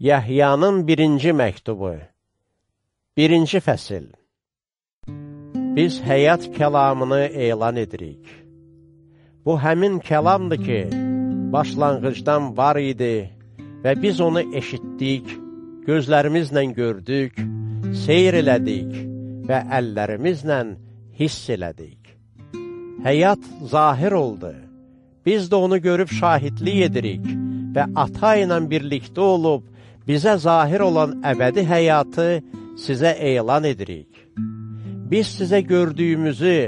Yəhyanın birinci məktubu Birinci fəsil Biz həyat kəlamını elan edirik. Bu həmin kəlamdır ki, başlanğıcdan var idi və biz onu eşitdik, gözlərimizlə gördük, seyr elədik və əllərimizlə hiss elədik. Həyat zahir oldu. Biz də onu görüb şahidlik edirik və ata ilə birlikdə olub, bizə zahir olan əbədi həyatı sizə elan edirik. Biz sizə gördüyümüzü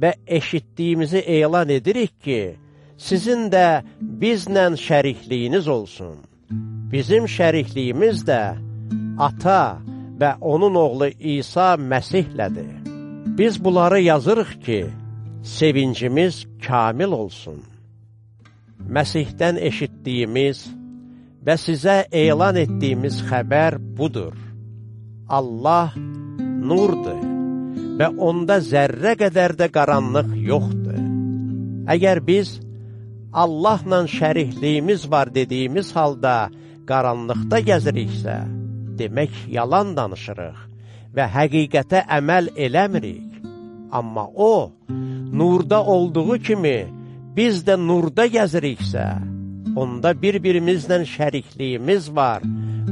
və eşitdiyimizi elan edirik ki, sizin də bizlə şərikliyiniz olsun. Bizim şərikliyimiz də ata və onun oğlu İsa Məsihlədir. Biz bunları yazırıq ki, sevincimiz kamil olsun. Məsihdən eşitdiyimiz və sizə elan etdiyimiz xəbər budur. Allah nurdur və onda zərrə qədər də qaranlıq yoxdur. Əgər biz Allahla şərikliyimiz var dediyimiz halda qaranlıqda gəziriksə, demək yalan danışırıq və həqiqətə əməl eləmirik. Amma o, nurda olduğu kimi biz də nurda gəziriksə, onda bir-birimizlə şərikliyimiz var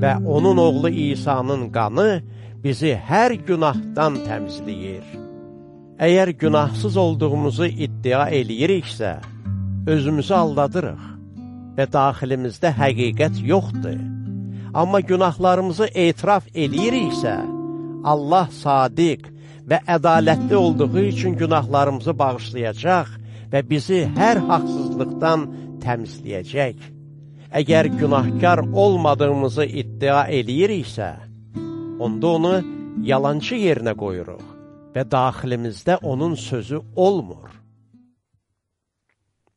və onun oğlu İsa'nın qanı bizi hər günahdan təmizləyir. Əgər günahsız olduğumuzu iddia eləyiriksə, özümüzü aldadırıq və daxilimizdə həqiqət yoxdur. Amma günahlarımızı etiraf eləyiriksə, Allah sadiq və ədalətli olduğu üçün günahlarımızı bağışlayacaq və bizi hər haqsızlıqdan təmizləyəcək. Əgər günahkar olmadığımızı iddia eləyiriksə, onda onu yalancı yerinə qoyuruq və daxilimizdə onun sözü olmur.